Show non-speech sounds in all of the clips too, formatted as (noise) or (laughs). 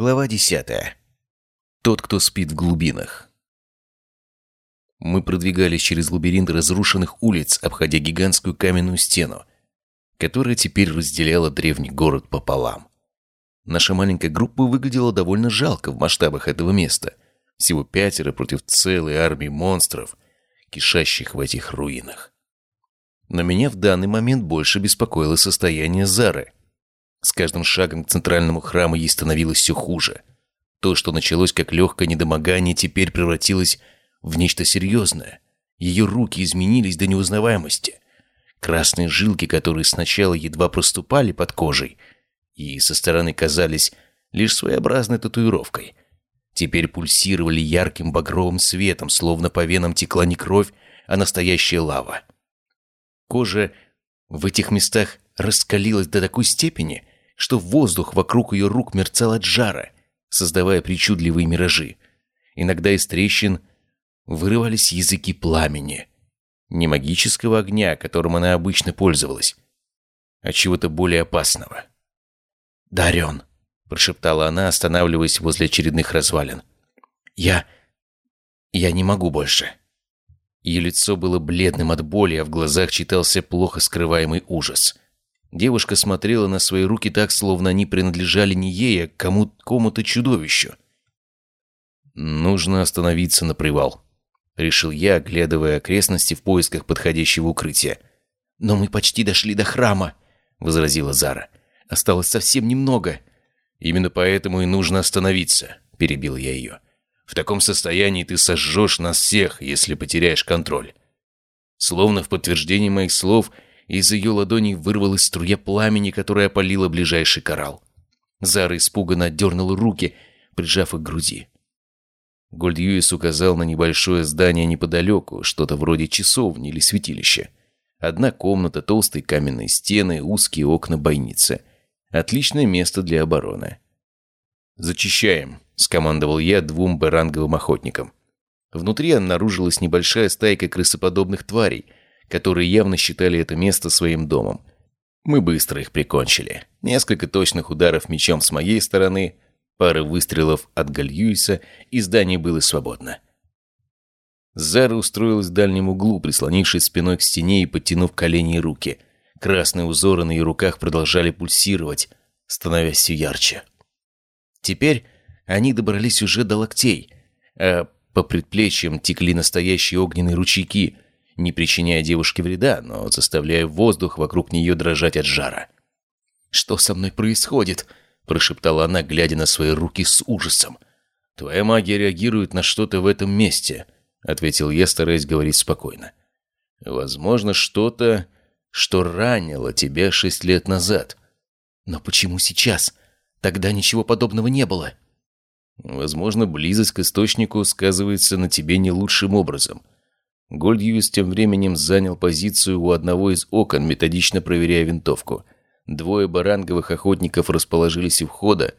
Глава 10. Тот, кто спит в глубинах. Мы продвигались через лабиринт разрушенных улиц, обходя гигантскую каменную стену, которая теперь разделяла древний город пополам. Наша маленькая группа выглядела довольно жалко в масштабах этого места. Всего пятеро против целой армии монстров, кишащих в этих руинах. Но меня в данный момент больше беспокоило состояние Зары – с каждым шагом к центральному храму ей становилось все хуже. То, что началось как легкое недомогание, теперь превратилось в нечто серьезное. Ее руки изменились до неузнаваемости. Красные жилки, которые сначала едва проступали под кожей и со стороны казались лишь своеобразной татуировкой, теперь пульсировали ярким багровым светом, словно по венам текла не кровь, а настоящая лава. Кожа в этих местах раскалилась до такой степени, что воздух вокруг ее рук мерцал от жара, создавая причудливые миражи. Иногда из трещин вырывались языки пламени. Не магического огня, которым она обычно пользовалась, а чего-то более опасного. «Дарен», — прошептала она, останавливаясь возле очередных развалин. «Я... я не могу больше». Ее лицо было бледным от боли, а в глазах читался плохо скрываемый ужас — Девушка смотрела на свои руки так, словно они принадлежали не ей, а кому-то чудовищу. «Нужно остановиться на привал», — решил я, оглядывая окрестности в поисках подходящего укрытия. «Но мы почти дошли до храма», — возразила Зара. «Осталось совсем немного». «Именно поэтому и нужно остановиться», — перебил я ее. «В таком состоянии ты сожжешь нас всех, если потеряешь контроль». Словно в подтверждение моих слов — из ее ладоней вырвалась струя пламени, которая опалила ближайший коралл. Зара испуганно отдернула руки, прижав их к груди. Гольдьюис указал на небольшое здание неподалеку, что-то вроде часовни или святилища. Одна комната, толстые каменные стены, узкие окна бойницы. Отличное место для обороны. «Зачищаем», — скомандовал я двум баранговым охотникам. Внутри обнаружилась небольшая стайка крысоподобных тварей — которые явно считали это место своим домом. Мы быстро их прикончили. Несколько точных ударов мечом с моей стороны, пара выстрелов от Гальюиса, и здание было свободно. Зара устроилась в дальнем углу, прислонившись спиной к стене и подтянув колени и руки. Красные узоры на ее руках продолжали пульсировать, становясь все ярче. Теперь они добрались уже до локтей, а по предплечьям текли настоящие огненные ручейки — не причиняя девушке вреда, но заставляя воздух вокруг нее дрожать от жара. «Что со мной происходит?» – прошептала она, глядя на свои руки с ужасом. «Твоя магия реагирует на что-то в этом месте», – ответил я, стараясь говорить спокойно. «Возможно, что-то, что ранило тебя шесть лет назад». «Но почему сейчас? Тогда ничего подобного не было». «Возможно, близость к источнику сказывается на тебе не лучшим образом». Гольдьюис тем временем занял позицию у одного из окон, методично проверяя винтовку. Двое баранговых охотников расположились у входа,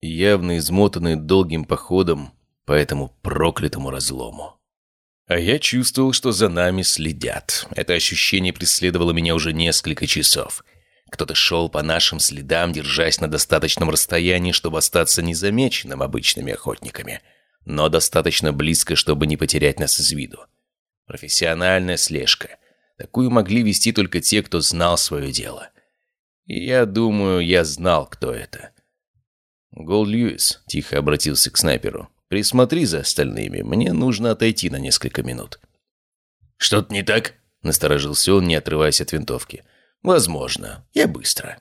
явно измотанные долгим походом по этому проклятому разлому. А я чувствовал, что за нами следят. Это ощущение преследовало меня уже несколько часов. Кто-то шел по нашим следам, держась на достаточном расстоянии, чтобы остаться незамеченным обычными охотниками, но достаточно близко, чтобы не потерять нас из виду. Профессиональная слежка. Такую могли вести только те, кто знал свое дело. И я думаю, я знал, кто это. Гол Льюис тихо обратился к снайперу. «Присмотри за остальными, мне нужно отойти на несколько минут». «Что-то не так?» — насторожился он, не отрываясь от винтовки. «Возможно. Я быстро».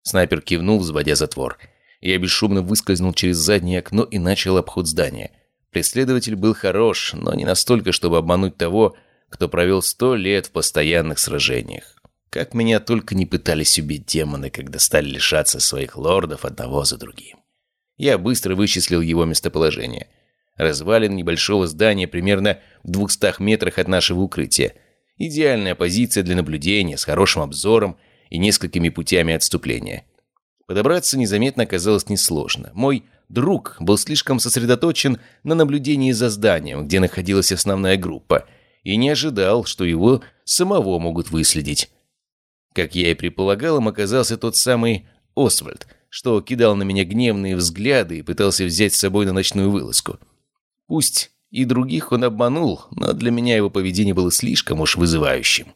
Снайпер кивнул, взводя затвор. Я бесшумно выскользнул через заднее окно и начал обход здания. Преследователь был хорош, но не настолько, чтобы обмануть того, кто провел сто лет в постоянных сражениях. Как меня только не пытались убить демоны, когда стали лишаться своих лордов одного за другим. Я быстро вычислил его местоположение. Развалин небольшого здания примерно в двухстах метрах от нашего укрытия. Идеальная позиция для наблюдения, с хорошим обзором и несколькими путями отступления. Подобраться незаметно оказалось несложно. Мой Друг был слишком сосредоточен на наблюдении за зданием, где находилась основная группа, и не ожидал, что его самого могут выследить. Как я и предполагал, им оказался тот самый Освальд, что кидал на меня гневные взгляды и пытался взять с собой на ночную вылазку. Пусть и других он обманул, но для меня его поведение было слишком уж вызывающим.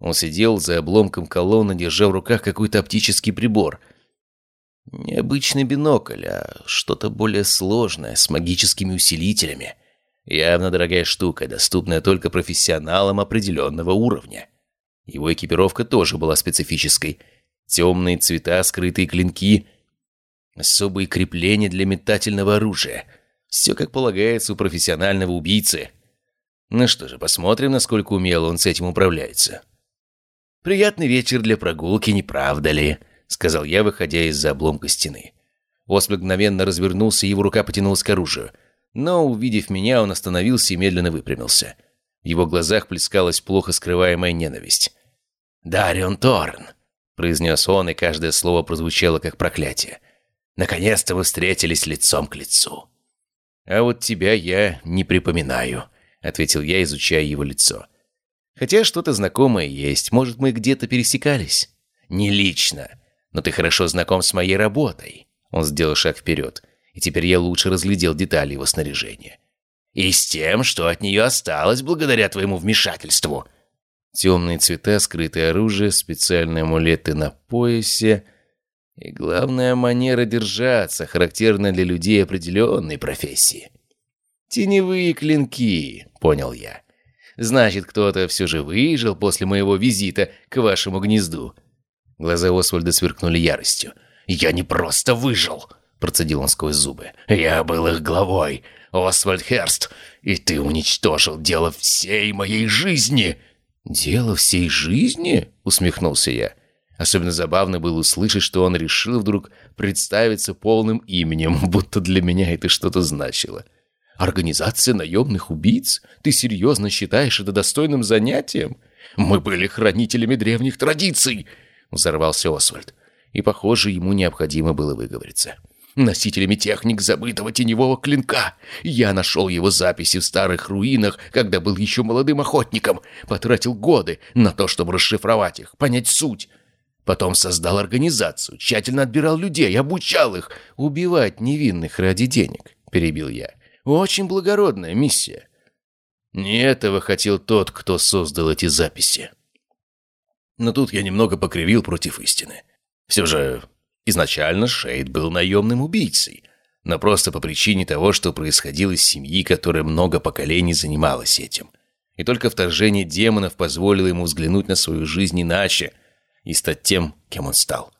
Он сидел за обломком колонны, держа в руках какой-то оптический прибор. Необычный бинокль, а что-то более сложное, с магическими усилителями. Явно дорогая штука, доступная только профессионалам определенного уровня. Его экипировка тоже была специфической. Темные цвета, скрытые клинки, особые крепления для метательного оружия. Все как полагается у профессионального убийцы. Ну что же, посмотрим, насколько умело он с этим управляется. «Приятный вечер для прогулки, не правда ли?» — сказал я, выходя из-за обломка стены. Ос мгновенно развернулся, его рука потянулась к оружию. Но, увидев меня, он остановился и медленно выпрямился. В его глазах плескалась плохо скрываемая ненависть. «Дарион Торн!» — произнес он, и каждое слово прозвучало как проклятие. «Наконец-то мы встретились лицом к лицу». «А вот тебя я не припоминаю», — ответил я, изучая его лицо. «Хотя что-то знакомое есть. Может, мы где-то пересекались?» «Не лично. Но ты хорошо знаком с моей работой». Он сделал шаг вперед, и теперь я лучше разглядел детали его снаряжения. «И с тем, что от нее осталось благодаря твоему вмешательству». Темные цвета, скрытое оружие, специальные амулеты на поясе — и главная манера держаться, характерная для людей определенной профессии. «Теневые клинки», — понял я. «Значит, кто-то все же выжил после моего визита к вашему гнезду». Глаза Освальда сверкнули яростью. «Я не просто выжил», — процедил он сквозь зубы. «Я был их главой, Освальд Херст, и ты уничтожил дело всей моей жизни». «Дело всей жизни?» — усмехнулся я. Особенно забавно было услышать, что он решил вдруг представиться полным именем, (laughs) будто для меня это что-то значило. «Организация наемных убийц? Ты серьезно считаешь это достойным занятием? Мы были хранителями древних традиций!» Взорвался Освальд. И, похоже, ему необходимо было выговориться. «Носителями техник забытого теневого клинка. Я нашел его записи в старых руинах, когда был еще молодым охотником. Потратил годы на то, чтобы расшифровать их, понять суть». Потом создал организацию, тщательно отбирал людей, обучал их. Убивать невинных ради денег, перебил я. Очень благородная миссия. Не этого хотел тот, кто создал эти записи. Но тут я немного покривил против истины. Все же, изначально Шейд был наемным убийцей, но просто по причине того, что происходило из семьи, которая много поколений занималась этим. И только вторжение демонов позволило ему взглянуть на свою жизнь иначе – и стать тем, кем он стал.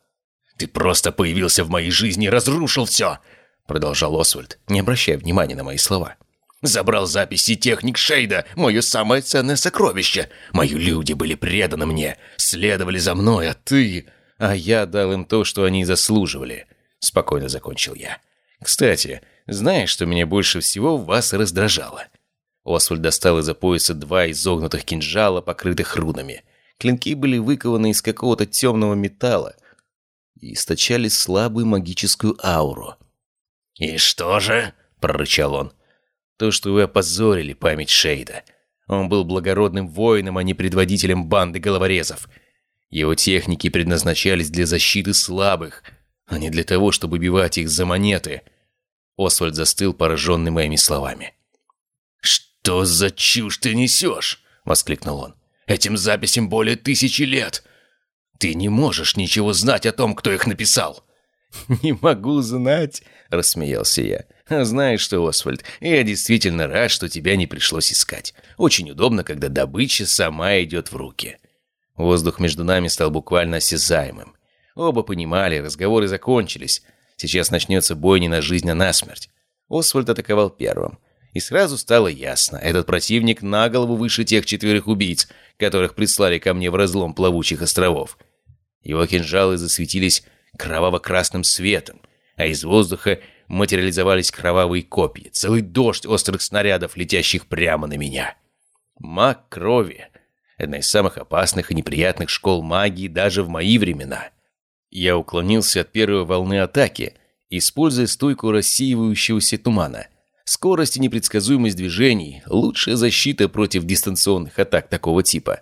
«Ты просто появился в моей жизни и разрушил все!» Продолжал Освальд, не обращая внимания на мои слова. «Забрал записи техник Шейда, мое самое ценное сокровище. Мои люди были преданы мне, следовали за мной, а ты...» «А я дал им то, что они заслуживали», — спокойно закончил я. «Кстати, знаешь, что меня больше всего вас раздражало?» Освальд достал из-за пояса два изогнутых кинжала, покрытых рунами — Клинки были выкованы из какого-то темного металла и источали слабую магическую ауру. «И что же?» – прорычал он. «То, что вы опозорили память Шейда. Он был благородным воином, а не предводителем банды головорезов. Его техники предназначались для защиты слабых, а не для того, чтобы убивать их за монеты». Освальд застыл, пораженный моими словами. «Что за чушь ты несешь?» – воскликнул он. Этим записям более тысячи лет. Ты не можешь ничего знать о том, кто их написал». «Не могу знать», — рассмеялся я. «Знаешь что, Освальд, я действительно рад, что тебя не пришлось искать. Очень удобно, когда добыча сама идет в руки». Воздух между нами стал буквально осязаемым. Оба понимали, разговоры закончились. Сейчас начнется бой не на жизнь, а на смерть. Освальд атаковал первым. И сразу стало ясно, этот противник на голову выше тех четверых убийц, которых прислали ко мне в разлом плавучих островов. Его кинжалы засветились кроваво-красным светом, а из воздуха материализовались кровавые копья, целый дождь острых снарядов, летящих прямо на меня. Маг крови — одна из самых опасных и неприятных школ магии даже в мои времена. Я уклонился от первой волны атаки, используя стойку рассеивающегося тумана — Скорость и непредсказуемость движений – лучшая защита против дистанционных атак такого типа.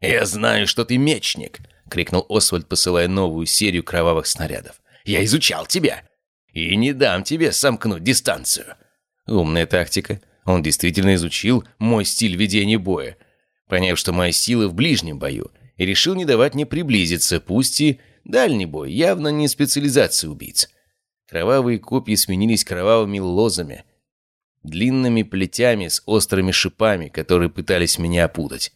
«Я знаю, что ты мечник!» – крикнул Освальд, посылая новую серию кровавых снарядов. Я изучал тебя. И не дам тебе сомкнуть дистанцию». Умная тактика. Он действительно изучил мой стиль ведения боя, поняв, что моя сила в ближнем бою, и решил не давать мне приблизиться, пусть и дальний бой, явно не специализация убийц. Кровавые копья сменились кровавыми лозами, длинными плетями с острыми шипами, которые пытались меня опутать.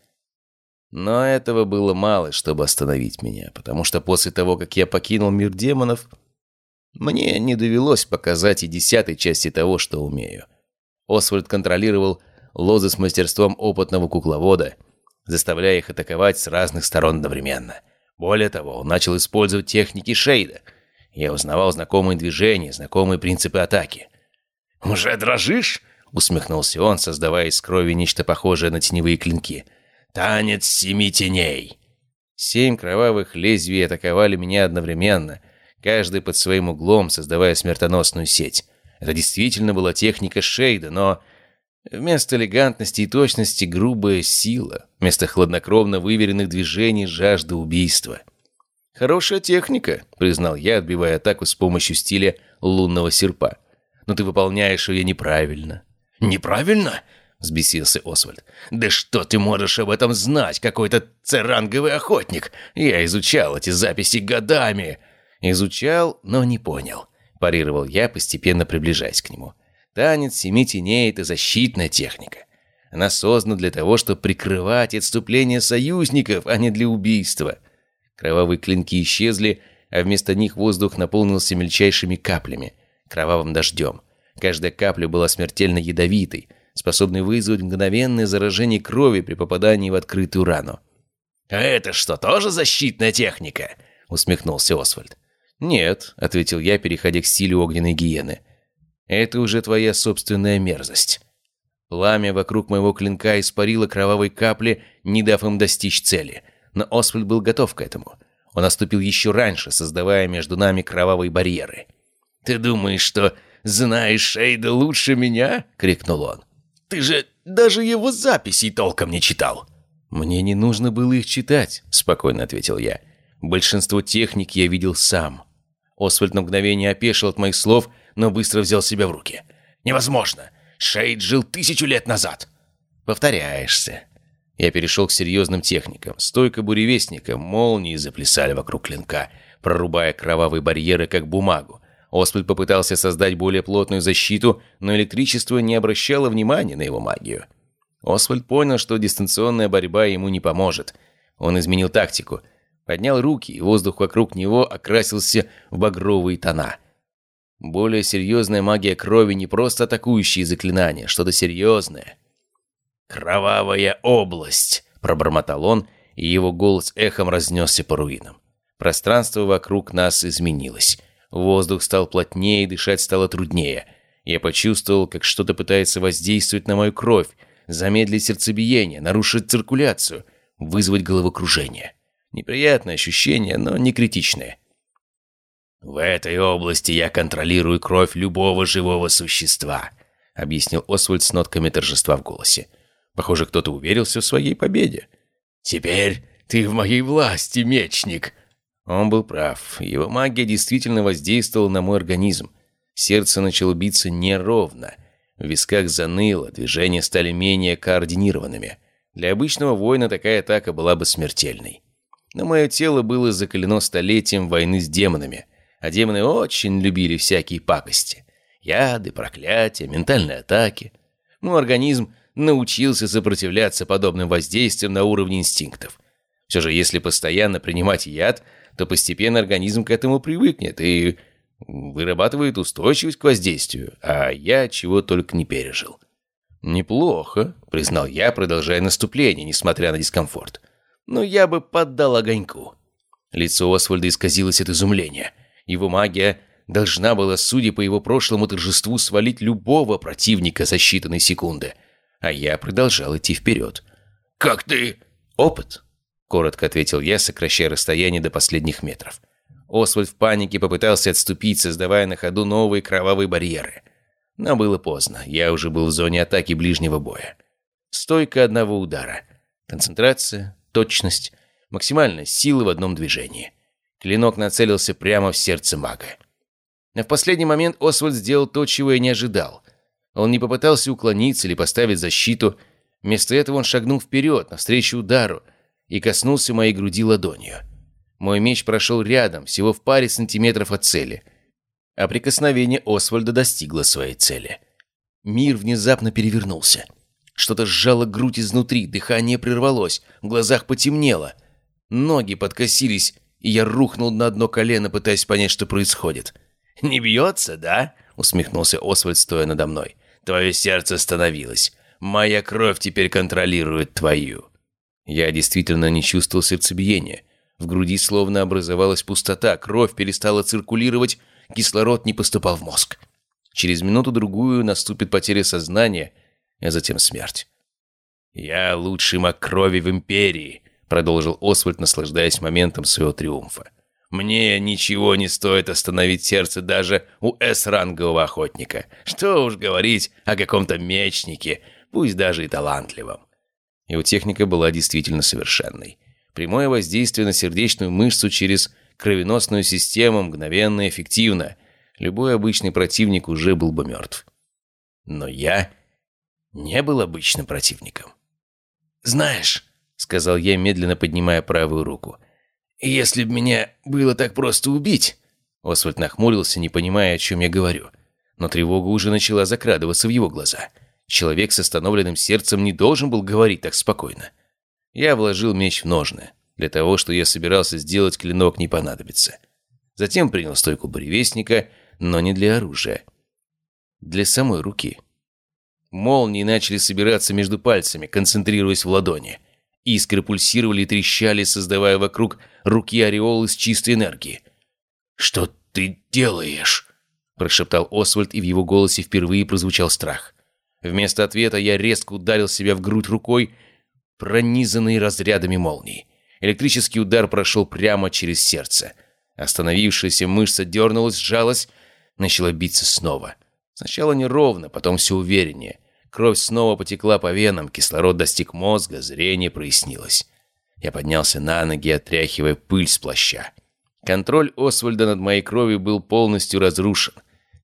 Но этого было мало, чтобы остановить меня, потому что после того, как я покинул мир демонов, мне не довелось показать и десятой части того, что умею. Освальд контролировал лозы с мастерством опытного кукловода, заставляя их атаковать с разных сторон одновременно. Более того, он начал использовать техники Шейда. Я узнавал знакомые движения, знакомые принципы атаки. «Уже дрожишь?» — усмехнулся он, создавая из крови нечто похожее на теневые клинки. «Танец семи теней!» Семь кровавых лезвий атаковали меня одновременно, каждый под своим углом, создавая смертоносную сеть. Это действительно была техника Шейда, но вместо элегантности и точности грубая сила, вместо хладнокровно выверенных движений жажда убийства. «Хорошая техника», — признал я, отбивая атаку с помощью стиля лунного серпа но ты выполняешь ее неправильно». «Неправильно?» — взбесился Освальд. «Да что ты можешь об этом знать, какой-то церанговый охотник? Я изучал эти записи годами». «Изучал, но не понял», — парировал я, постепенно приближаясь к нему. «Танец семи теней — это защитная техника. Она создана для того, чтобы прикрывать отступление союзников, а не для убийства». Кровавые клинки исчезли, а вместо них воздух наполнился мельчайшими каплями — кровавым дождем. Каждая капля была смертельно ядовитой, способной вызвать мгновенное заражение крови при попадании в открытую рану. «А это что, тоже защитная техника?» — усмехнулся Освальд. «Нет», — ответил я, переходя к стилю огненной гиены. «Это уже твоя собственная мерзость». Пламя вокруг моего клинка испарило кровавой капли, не дав им достичь цели. Но Освальд был готов к этому. Он наступил еще раньше, создавая между нами кровавые барьеры. «Ты думаешь, что знаешь Шейда лучше меня?» — крикнул он. «Ты же даже его записей толком не читал!» «Мне не нужно было их читать», — спокойно ответил я. «Большинство техник я видел сам». Освальд на мгновение опешил от моих слов, но быстро взял себя в руки. «Невозможно! Шейд жил тысячу лет назад!» «Повторяешься». Я перешел к серьезным техникам. Стойка буревестника, молнии заплясали вокруг клинка, прорубая кровавые барьеры, как бумагу. Оспель попытался создать более плотную защиту, но электричество не обращало внимания на его магию. Освальд понял, что дистанционная борьба ему не поможет. Он изменил тактику. Поднял руки, и воздух вокруг него окрасился в багровые тона. Более серьезная магия крови не просто атакующие заклинания, что-то серьезное. «Кровавая область!» – пробормотал он, и его голос эхом разнесся по руинам. Пространство вокруг нас изменилось. Воздух стал плотнее, дышать стало труднее. Я почувствовал, как что-то пытается воздействовать на мою кровь, замедлить сердцебиение, нарушить циркуляцию, вызвать головокружение. Неприятное ощущение, но не критичное. «В этой области я контролирую кровь любого живого существа», — объяснил Освальд с нотками торжества в голосе. Похоже, кто-то уверился в своей победе. «Теперь ты в моей власти, мечник», он был прав. Его магия действительно воздействовала на мой организм. Сердце начало биться неровно. В висках заныло, движения стали менее координированными. Для обычного воина такая атака была бы смертельной. Но мое тело было закалено столетием войны с демонами, а демоны очень любили всякие пакости. Яды, проклятия, ментальные атаки. Мой организм научился сопротивляться подобным воздействиям на уровне инстинктов. Все же, если постоянно принимать яд, то постепенно организм к этому привыкнет и вырабатывает устойчивость к воздействию, а я чего только не пережил. «Неплохо», — признал я, продолжая наступление, несмотря на дискомфорт. «Но я бы поддал огоньку». Лицо Освальда исказилось от изумления. Его магия должна была, судя по его прошлому торжеству, свалить любого противника за считанные секунды. А я продолжал идти вперед. «Как ты...» «Опыт», коротко ответил я, сокращая расстояние до последних метров. Освальд в панике попытался отступить, создавая на ходу новые кровавые барьеры. Но было поздно, я уже был в зоне атаки ближнего боя. Стойка одного удара. Концентрация, точность, максимальная сила в одном движении. Клинок нацелился прямо в сердце мага. Но в последний момент Освальд сделал то, чего я не ожидал. Он не попытался уклониться или поставить защиту. Вместо этого он шагнул вперед, навстречу удару, и коснулся моей груди ладонью. Мой меч прошел рядом, всего в паре сантиметров от цели. А прикосновение Освальда достигло своей цели. Мир внезапно перевернулся. Что-то сжало грудь изнутри, дыхание прервалось, в глазах потемнело. Ноги подкосились, и я рухнул на одно колено, пытаясь понять, что происходит. «Не бьется, да?» — усмехнулся Освальд, стоя надо мной. «Твое сердце остановилось. Моя кровь теперь контролирует твою». Я действительно не чувствовал сердцебиения. В груди словно образовалась пустота, кровь перестала циркулировать, кислород не поступал в мозг. Через минуту-другую наступит потеря сознания, а затем смерть. «Я лучший маг крови в Империи», — продолжил Освальд, наслаждаясь моментом своего триумфа. «Мне ничего не стоит остановить сердце даже у С-рангового охотника. Что уж говорить о каком-то мечнике, пусть даже и талантливом». Его техника была действительно совершенной. Прямое воздействие на сердечную мышцу через кровеносную систему мгновенно и эффективно. Любой обычный противник уже был бы мертв. Но я не был обычным противником. «Знаешь», — сказал я, медленно поднимая правую руку, «если бы меня было так просто убить...» Освальд нахмурился, не понимая, о чем я говорю. Но тревога уже начала закрадываться в его глаза. Человек с остановленным сердцем не должен был говорить так спокойно. Я вложил меч в ножны. Для того, что я собирался сделать, клинок не понадобится. Затем принял стойку буревестника, но не для оружия. Для самой руки. Молнии начали собираться между пальцами, концентрируясь в ладони. Искры пульсировали и трещали, создавая вокруг руки ореол из чистой энергии. «Что ты делаешь?» – прошептал Освальд, и в его голосе впервые прозвучал страх. Вместо ответа я резко ударил себя в грудь рукой, пронизанной разрядами молний. Электрический удар прошел прямо через сердце. Остановившаяся мышца дернулась, сжалась, начала биться снова. Сначала неровно, потом все увереннее. Кровь снова потекла по венам, кислород достиг мозга, зрение прояснилось. Я поднялся на ноги, отряхивая пыль с плаща. Контроль Освальда над моей кровью был полностью разрушен.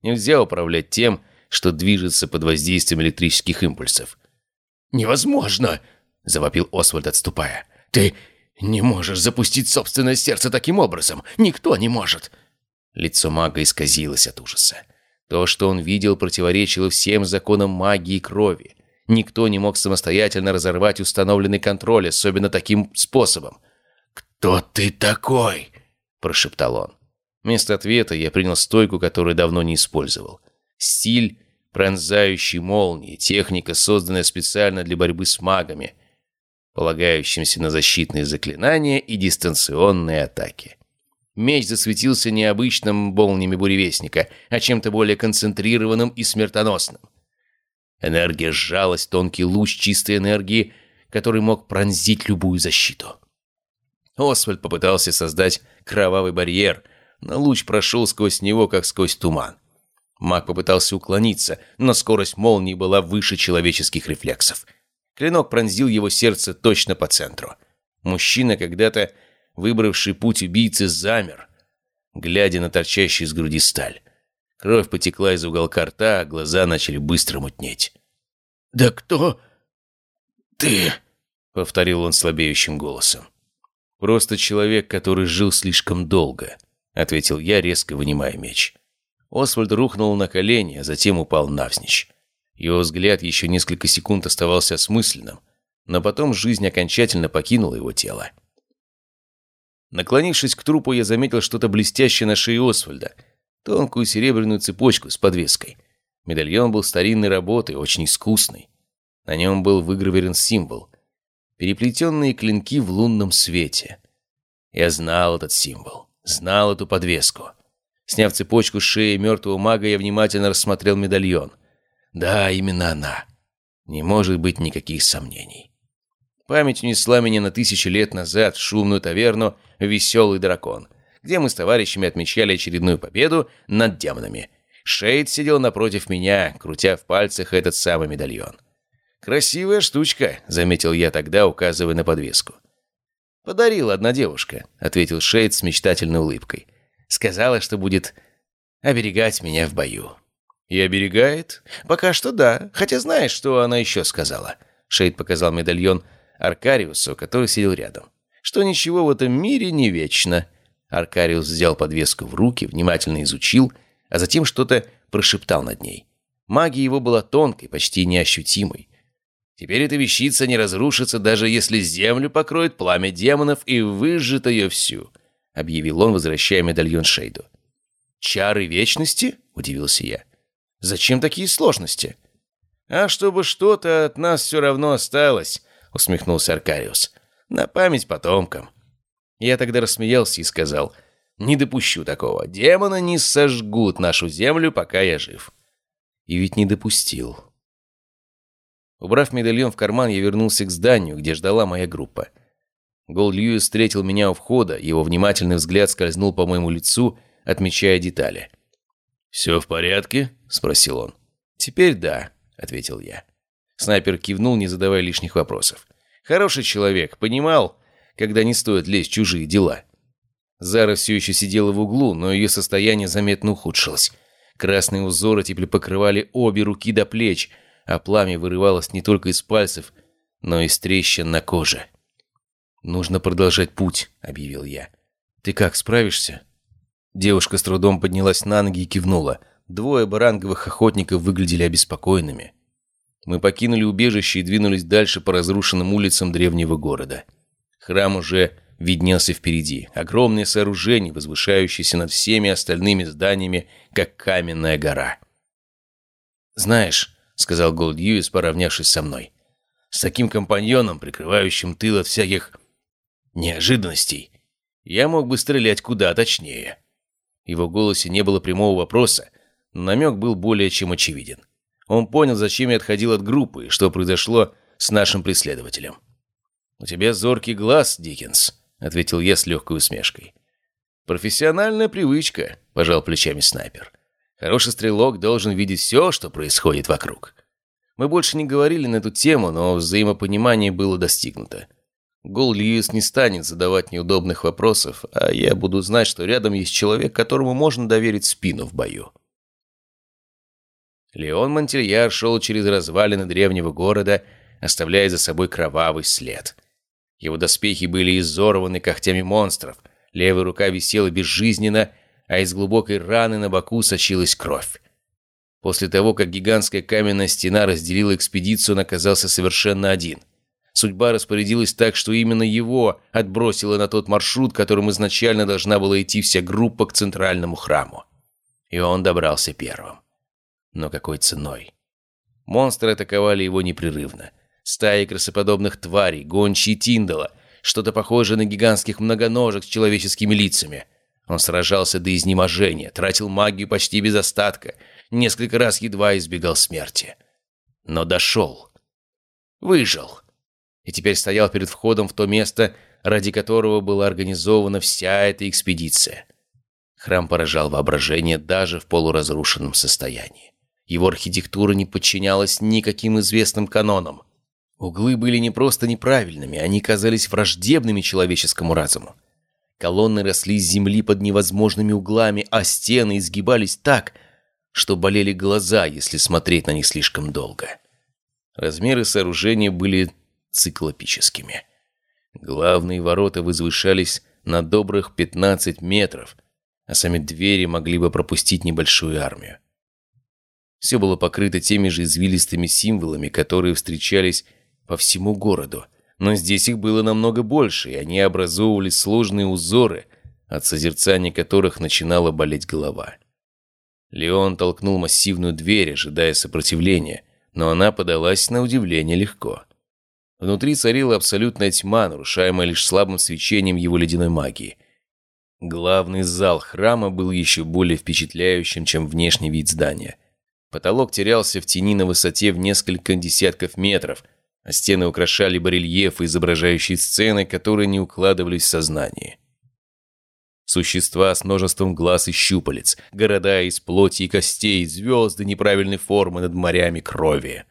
Нельзя управлять тем, что движется под воздействием электрических импульсов. «Невозможно!» – завопил Освальд, отступая. «Ты «Не можешь запустить собственное сердце таким образом! Никто не может!» Лицо мага исказилось от ужаса. То, что он видел, противоречило всем законам магии крови. Никто не мог самостоятельно разорвать установленный контроль, особенно таким способом. «Кто ты такой?» – прошептал он. Вместо ответа я принял стойку, которую давно не использовал. Стиль пронзающий молнии, техника, созданная специально для борьбы с магами – полагающимся на защитные заклинания и дистанционные атаки. Меч засветился не обычным молниями буревестника, а чем-то более концентрированным и смертоносным. Энергия сжалась, тонкий луч чистой энергии, который мог пронзить любую защиту. Освальд попытался создать кровавый барьер, но луч прошел сквозь него, как сквозь туман. Маг попытался уклониться, но скорость молнии была выше человеческих рефлексов – Клинок пронзил его сердце точно по центру. Мужчина, когда-то выбравший путь убийцы, замер, глядя на торчащую из груди сталь. Кровь потекла из уголка рта, а глаза начали быстро мутнеть. «Да кто ты?» — повторил он слабеющим голосом. «Просто человек, который жил слишком долго», — ответил я, резко вынимая меч. Освальд рухнул на колени, а затем упал навзничь. Его взгляд еще несколько секунд оставался осмысленным, но потом жизнь окончательно покинула его тело. Наклонившись к трупу, я заметил что-то блестящее на шее Освальда, тонкую серебряную цепочку с подвеской. Медальон был старинной работы, очень искусный. На нем был выгравирован символ. Переплетенные клинки в лунном свете. Я знал этот символ, знал эту подвеску. Сняв цепочку с шеи мертвого мага, я внимательно рассмотрел медальон. Да, именно она. Не может быть никаких сомнений. Память унесла меня на тысячи лет назад в шумную таверну «Веселый дракон», где мы с товарищами отмечали очередную победу над демонами. Шейд сидел напротив меня, крутя в пальцах этот самый медальон. «Красивая штучка», — заметил я тогда, указывая на подвеску. «Подарила одна девушка», — ответил Шейд с мечтательной улыбкой. «Сказала, что будет оберегать меня в бою». «И оберегает?» «Пока что да. Хотя знаешь, что она еще сказала?» Шейд показал медальон Аркариусу, который сидел рядом. «Что ничего в этом мире не вечно». Аркариус взял подвеску в руки, внимательно изучил, а затем что-то прошептал над ней. Магия его была тонкой, почти неощутимой. Теперь эта вещица не разрушится, даже если землю покроет пламя демонов и выжжет ее всю», — объявил он, возвращая медальон Шейду. «Чары вечности?» — удивился я. «Зачем такие сложности?» «А чтобы что-то от нас все равно осталось», — усмехнулся Аркариус. «На память потомкам». Я тогда рассмеялся и сказал, «Не допущу такого. Демоны не сожгут нашу землю, пока я жив». И ведь не допустил. Убрав медальон в карман, я вернулся к зданию, где ждала моя группа. Гол Льюис встретил меня у входа, его внимательный взгляд скользнул по моему лицу, отмечая детали. «Все в порядке?» – спросил он. «Теперь да», – ответил я. Снайпер кивнул, не задавая лишних вопросов. «Хороший человек, понимал, когда не стоит лезть в чужие дела». Зара все еще сидела в углу, но ее состояние заметно ухудшилось. Красные узоры теперь покрывали обе руки до плеч, а пламя вырывалось не только из пальцев, но и из трещин на коже. «Нужно продолжать путь», — объявил я. «Ты как, справишься?» Девушка с трудом поднялась на ноги и кивнула. Двое баранговых охотников выглядели обеспокоенными. Мы покинули убежище и двинулись дальше по разрушенным улицам древнего города. Храм уже виднелся впереди. Огромное сооружение, возвышающееся над всеми остальными зданиями, как каменная гора. «Знаешь», — сказал Голдьюис, поравнявшись со мной, «с таким компаньоном, прикрывающим тыл от всяких неожиданностей, я мог бы стрелять куда точнее». Его голосе не было прямого вопроса, но намек был более чем очевиден. Он понял, зачем я отходил от группы и что произошло с нашим преследователем. «У тебя зоркий глаз, Диккенс», — ответил я с легкой усмешкой. «Профессиональная привычка», — пожал плечами снайпер. «Хороший стрелок должен видеть все, что происходит вокруг». Мы больше не говорили на эту тему, но взаимопонимание было достигнуто. Гол Льюис не станет задавать неудобных вопросов, а я буду знать, что рядом есть человек, которому можно доверить спину в бою. Леон Монтельяр шел через развалины древнего города, оставляя за собой кровавый след — его доспехи были изорваны когтями монстров, левая рука висела безжизненно, а из глубокой раны на боку сочилась кровь. После того, как гигантская каменная стена разделила экспедицию, он оказался совершенно один. Судьба распорядилась так, что именно его отбросила на тот маршрут, которым изначально должна была идти вся группа к центральному храму. И он добрался первым. Но какой ценой? Монстры атаковали его непрерывно. Стаи красоподобных тварей, гончие Тиндала, что-то похожее на гигантских многоножек с человеческими лицами. Он сражался до изнеможения, тратил магию почти без остатка, несколько раз едва избегал смерти. Но дошел. Выжил. И теперь стоял перед входом в то место, ради которого была организована вся эта экспедиция. Храм поражал воображение даже в полуразрушенном состоянии. Его архитектура не подчинялась никаким известным канонам. Углы были не просто неправильными, они казались враждебными человеческому разуму. Колонны росли с земли под невозможными углами, а стены изгибались так, что болели глаза, если смотреть на них слишком долго. Размеры сооружения были циклопическими. Главные ворота возвышались на добрых 15 метров, а сами двери могли бы пропустить небольшую армию. Все было покрыто теми же извилистыми символами, которые встречались по всему городу. Но здесь их было намного больше, и они образовывали сложные узоры, от созерцания которых начинала болеть голова. Леон толкнул массивную дверь, ожидая сопротивления, но она подалась на удивление легко. Внутри царила абсолютная тьма, нарушаемая лишь слабым свечением его ледяной магии. Главный зал храма был еще более впечатляющим, чем внешний вид здания. Потолок терялся в тени на высоте в несколько десятков метров – а стены украшали барельефы, изображающие сцены, которые не укладывались в сознание. Существа с множеством глаз и щупалец, города из плоти и костей, звезды неправильной формы над морями крови.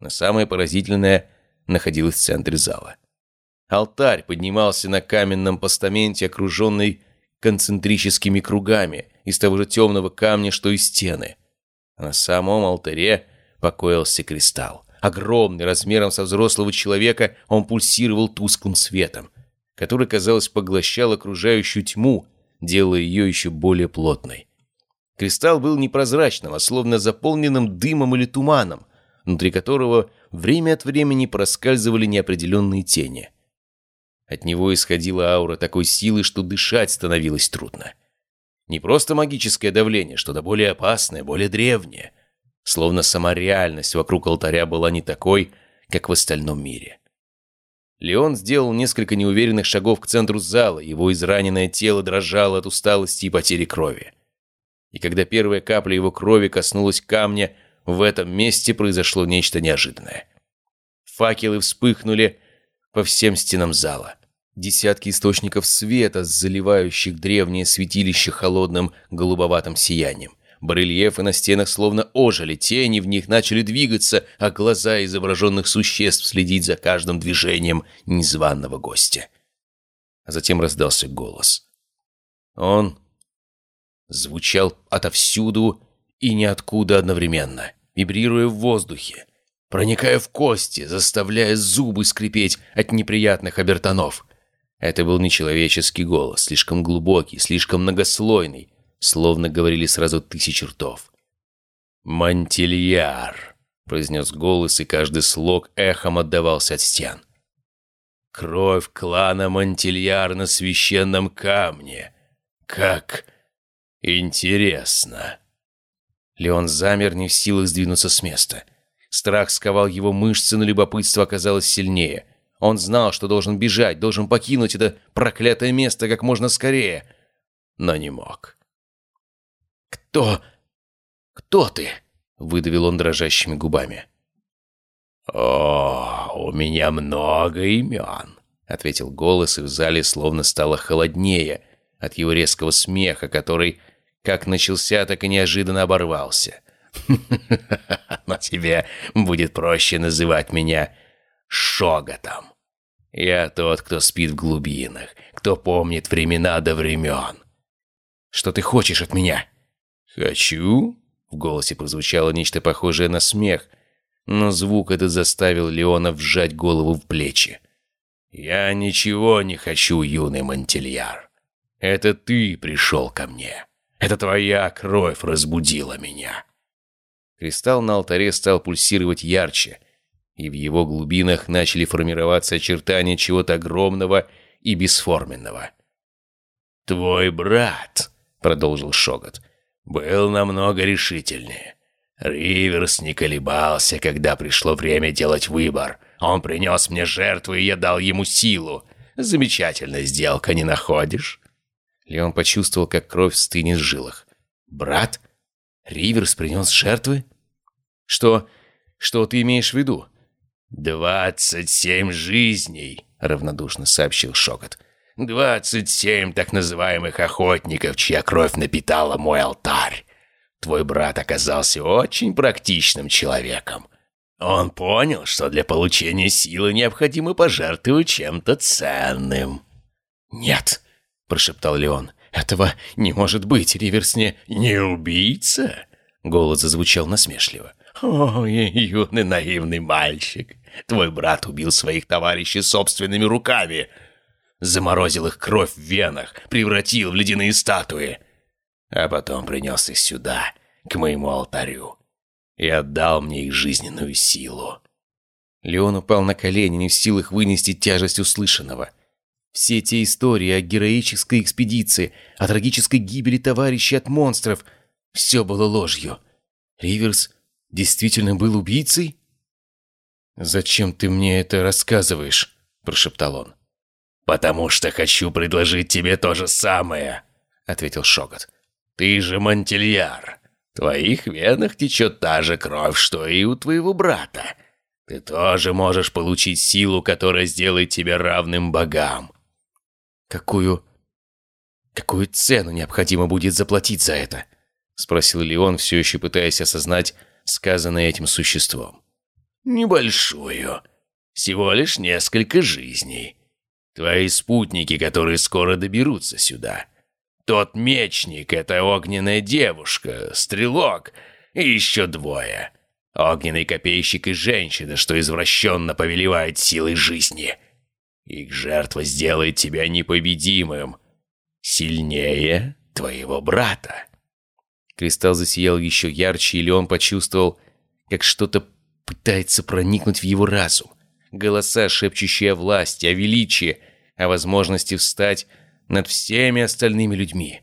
Но самое поразительное находилось в центре зала. Алтарь поднимался на каменном постаменте, окруженный концентрическими кругами из того же темного камня, что и стены. А на самом алтаре покоился кристалл. Огромный, размером со взрослого человека, он пульсировал тусклым светом, который, казалось, поглощал окружающую тьму, делая ее еще более плотной. Кристалл был непрозрачным, а словно заполненным дымом или туманом, внутри которого время от времени проскальзывали неопределенные тени. От него исходила аура такой силы, что дышать становилось трудно. Не просто магическое давление, что-то более опасное, более древнее. Словно сама реальность вокруг алтаря была не такой, как в остальном мире. Леон сделал несколько неуверенных шагов к центру зала, его израненное тело дрожало от усталости и потери крови. И когда первая капля его крови коснулась камня, в этом месте произошло нечто неожиданное. Факелы вспыхнули по всем стенам зала. Десятки источников света, заливающих древнее святилище холодным голубоватым сиянием. Барельефы на стенах словно ожили, тени в них начали двигаться, а глаза изображенных существ следить за каждым движением незваного гостя. А затем раздался голос. Он звучал отовсюду и ниоткуда одновременно, вибрируя в воздухе, проникая в кости, заставляя зубы скрипеть от неприятных обертонов. Это был нечеловеческий голос, слишком глубокий, слишком многослойный, словно говорили сразу тысячи ртов. «Мантильяр», — произнес голос, и каждый слог эхом отдавался от стен. «Кровь клана Мантильяр на священном камне. Как интересно!» Леон замер, не в силах сдвинуться с места. Страх сковал его мышцы, но любопытство оказалось сильнее. Он знал, что должен бежать, должен покинуть это проклятое место как можно скорее, но не мог. «Кто... кто ты?» — выдавил он дрожащими губами. «О, у меня много имен», — ответил голос, и в зале словно стало холоднее от его резкого смеха, который как начался, так и неожиданно оборвался. (laughs) «Но тебе будет проще называть меня Шоготом. Я тот, кто спит в глубинах, кто помнит времена до времен. Что ты хочешь от меня?» «Хочу?» В голосе прозвучало нечто похожее на смех, но звук этот заставил Леона вжать голову в плечи. «Я ничего не хочу, юный Монтельяр. Это ты пришел ко мне. Это твоя кровь разбудила меня». Кристалл на алтаре стал пульсировать ярче, и в его глубинах начали формироваться очертания чего-то огромного и бесформенного. «Твой брат», — продолжил Шогот, был намного решительнее. Риверс не колебался, когда пришло время делать выбор. Он принес мне жертву, и я дал ему силу. Замечательная сделка, не находишь?» Леон почувствовал, как кровь стынет в жилах. «Брат? Риверс принес жертвы? Что... что ты имеешь в виду?» «Двадцать семь жизней», — равнодушно сообщил Шокот. Двадцать семь так называемых охотников, чья кровь напитала мой алтарь. Твой брат оказался очень практичным человеком. Он понял, что для получения силы необходимо пожертвовать чем-то ценным. «Нет», — прошептал Леон, — «этого не может быть, Риверс не... не убийца?» Голос зазвучал насмешливо. «О, юный наивный мальчик, твой брат убил своих товарищей собственными руками заморозил их кровь в венах, превратил в ледяные статуи. А потом принес их сюда, к моему алтарю, и отдал мне их жизненную силу. Леон упал на колени, не в силах вынести тяжесть услышанного. Все те истории о героической экспедиции, о трагической гибели товарищей от монстров – все было ложью. Риверс действительно был убийцей? «Зачем ты мне это рассказываешь?» – прошептал он. «Потому что хочу предложить тебе то же самое», — ответил Шогот. «Ты же Монтильяр. В твоих венах течет та же кровь, что и у твоего брата. Ты тоже можешь получить силу, которая сделает тебя равным богам». «Какую... какую цену необходимо будет заплатить за это?» — спросил Леон, все еще пытаясь осознать сказанное этим существом. «Небольшую. Всего лишь несколько жизней. Твои спутники, которые скоро доберутся сюда. Тот мечник — это огненная девушка, стрелок и еще двое. Огненный копейщик и женщина, что извращенно повелевает силой жизни. Их жертва сделает тебя непобедимым. Сильнее твоего брата. Кристалл засиял еще ярче, или он почувствовал, как что-то пытается проникнуть в его разум. Голоса, шепчущие о власти, о величии, о возможности встать над всеми остальными людьми.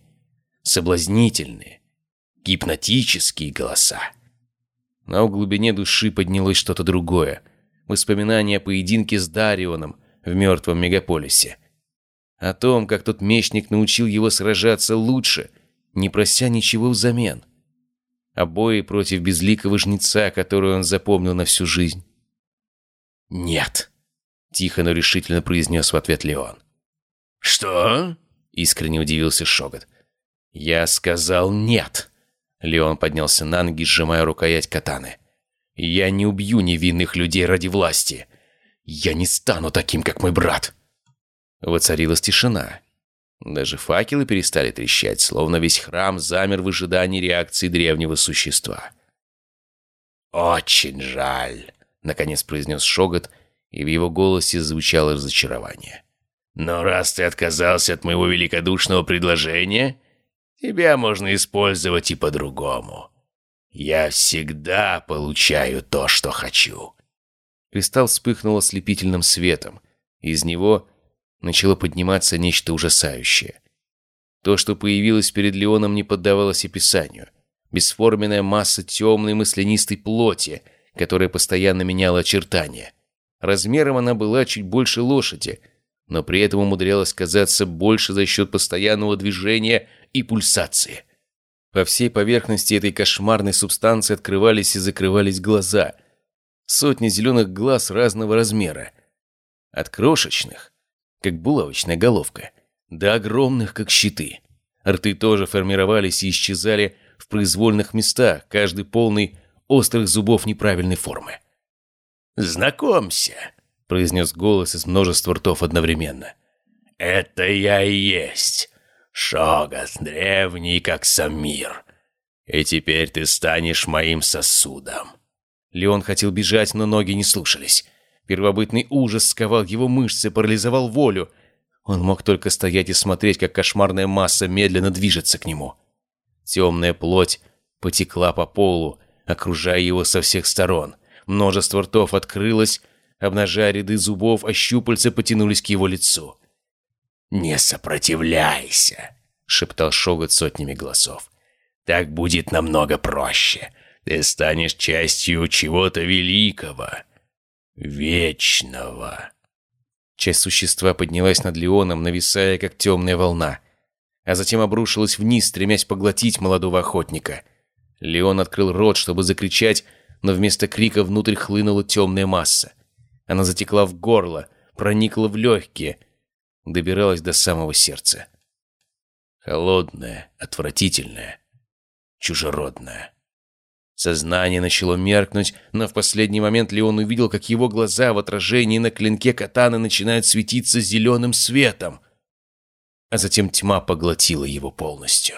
Соблазнительные, гипнотические голоса. Но в глубине души поднялось что-то другое. Воспоминания о поединке с Дарионом в мертвом мегаполисе. О том, как тот мечник научил его сражаться лучше, не прося ничего взамен. Обои против безликого жнеца, которую он запомнил на всю жизнь. «Нет», — тихо, но решительно произнес в ответ Леон. «Что?» — искренне удивился Шогот. «Я сказал нет!» Леон поднялся на ноги, сжимая рукоять катаны. «Я не убью невинных людей ради власти. Я не стану таким, как мой брат!» Воцарилась тишина. Даже факелы перестали трещать, словно весь храм замер в ожидании реакции древнего существа. «Очень жаль», — наконец произнес Шогот, и в его голосе звучало разочарование. «Но раз ты отказался от моего великодушного предложения, тебя можно использовать и по-другому. Я всегда получаю то, что хочу». Кристалл вспыхнул ослепительным светом. Из него начало подниматься нечто ужасающее. То, что появилось перед Леоном, не поддавалось описанию. Бесформенная масса темной маслянистой плоти, которая постоянно меняла очертания. Размером она была чуть больше лошади — но при этом умудрялась казаться больше за счет постоянного движения и пульсации. По всей поверхности этой кошмарной субстанции открывались и закрывались глаза. Сотни зеленых глаз разного размера. От крошечных, как булавочная головка, до огромных, как щиты. Рты тоже формировались и исчезали в произвольных местах, каждый полный острых зубов неправильной формы. «Знакомься!» — произнес голос из множества ртов одновременно. «Это я и есть, Шогат, древний, как сам мир. И теперь ты станешь моим сосудом». Леон хотел бежать, но ноги не слушались. Первобытный ужас сковал его мышцы, парализовал волю. Он мог только стоять и смотреть, как кошмарная масса медленно движется к нему. Темная плоть потекла по полу, окружая его со всех сторон. Множество ртов открылось, Обнажая ряды зубов, а щупальца потянулись к его лицу. «Не сопротивляйся», — шептал Шогот сотнями голосов. «Так будет намного проще. Ты станешь частью чего-то великого, вечного». Часть существа поднялась над Леоном, нависая, как темная волна, а затем обрушилась вниз, стремясь поглотить молодого охотника. Леон открыл рот, чтобы закричать, но вместо крика внутрь хлынула темная масса. Она затекла в горло, проникла в легкие, добиралась до самого сердца. Холодная, отвратительная, чужеродная. Сознание начало меркнуть, но в последний момент Леон увидел, как его глаза в отражении на клинке катаны начинают светиться зеленым светом. А затем тьма поглотила его полностью.